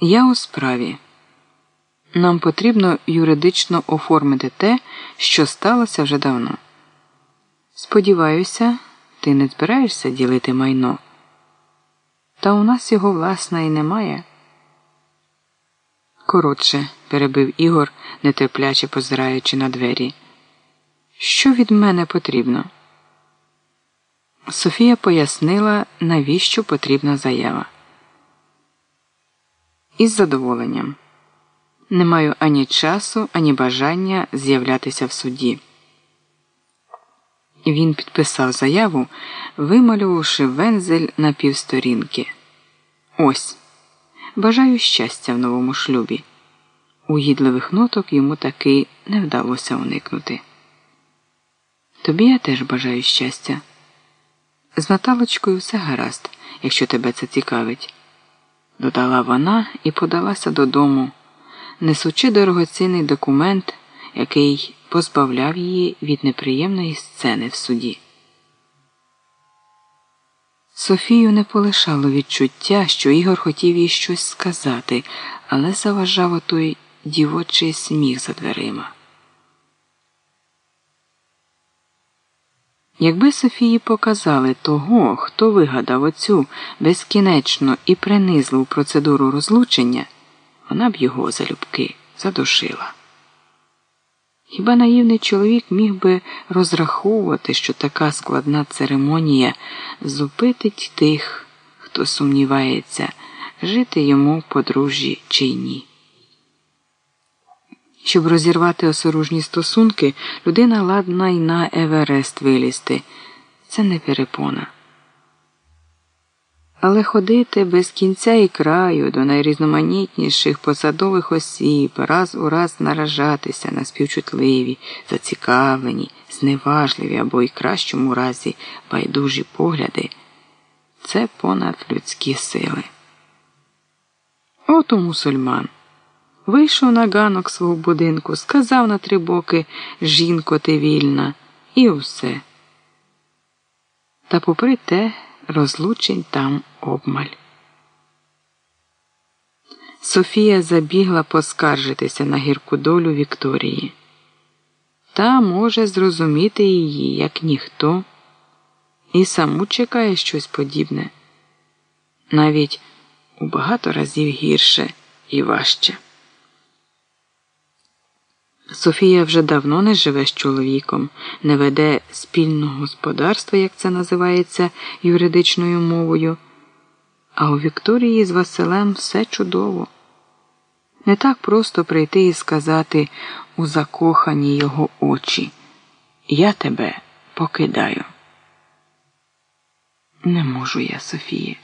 Я у справі. Нам потрібно юридично оформити те, що сталося вже давно. Сподіваюся, ти не збираєшся ділити майно. Та у нас його власне і немає. Коротше, перебив Ігор, нетерпляче позираючи на двері. Що від мене потрібно? Софія пояснила, навіщо потрібна заява. Із задоволенням. Не маю ані часу, ані бажання з'являтися в суді. Він підписав заяву, вималювавши вензель на півсторінки. Ось. Бажаю щастя в новому шлюбі. Угідливих ноток йому таки не вдалося уникнути. Тобі я теж бажаю щастя. З Наталочкою все гаразд, якщо тебе це цікавить, додала вона і подалася додому, несучи дорогоцінний документ, який позбавляв її від неприємної сцени в суді. Софію не полишало відчуття, що Ігор хотів їй щось сказати, але заважав отой дівочий сміх за дверима. Якби Софії показали того, хто вигадав оцю безкінечну і принизливу процедуру розлучення, вона б його залюбки задушила. Хіба наївний чоловік міг би розраховувати, що така складна церемонія зупитить тих, хто сумнівається, жити йому в подружжі чи ні? Щоб розірвати осоружні стосунки, людина ладна й на Еверест вилізти. Це не перепона. Але ходити без кінця і краю до найрізноманітніших посадових осіб, раз у раз наражатися на співчутливі, зацікавлені, зневажливі або й кращому разі байдужі погляди це понад людські сили. От у мусульман. Вийшов на ганок свого будинку, сказав на три боки Жінко, ти вільна, і все. Та попри те, розлучень там обмаль. Софія забігла поскаржитися на гірку долю Вікторії. Та може зрозуміти її, як ніхто, і саму чекає щось подібне, навіть у багато разів гірше і важче. Софія вже давно не живе з чоловіком, не веде спільного господарства, як це називається юридичною мовою. А у Вікторії з Василем все чудово. Не так просто прийти і сказати у закохані його очі Я тебе покидаю. Не можу я, Софія.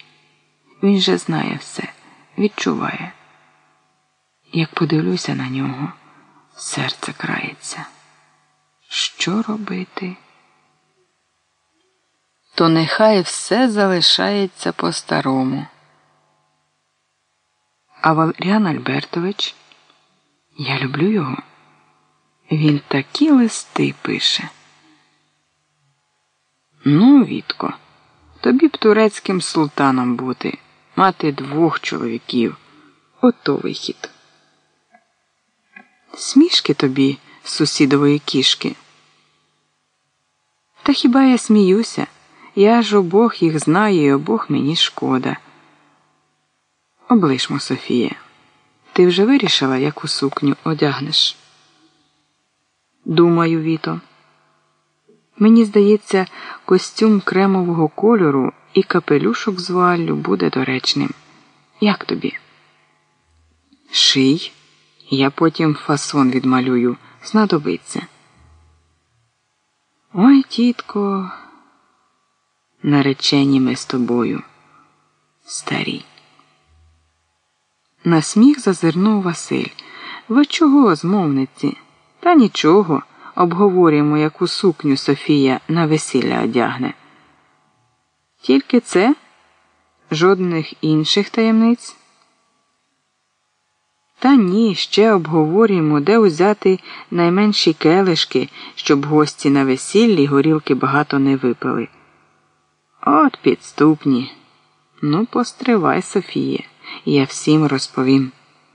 Він же знає все, відчуває. Як подивлюся на нього. Серце крається. Що робити? То нехай все залишається по-старому. А Валеріан Альбертович, я люблю його. Він такі листи пише. Ну, Вітко, тобі б турецьким султаном бути, мати двох чоловіків. Ото вихід. Смішки тобі, сусідової кішки. Та хіба я сміюся? Я ж обох їх знаю і обох мені шкода. Облишмо, Софія. Ти вже вирішила, яку сукню одягнеш? Думаю, Віто. Мені здається, костюм кремового кольору і капелюшок з вуаллю буде доречним. Як тобі? Ший. Я потім фасон відмалюю, знадобиться. Ой, тітко, наречені ми з тобою, старі. На сміх зазирнув Василь. Ви чого, змовниці? Та нічого. Обговорюємо, яку сукню Софія на весілля одягне. Тільки це, жодних інших таємниць. Та ні, ще обговорюємо, де узяти найменші келишки, щоб гості на весіллі горілки багато не випили. От підступні. Ну, постривай, Софіє. я всім розповім.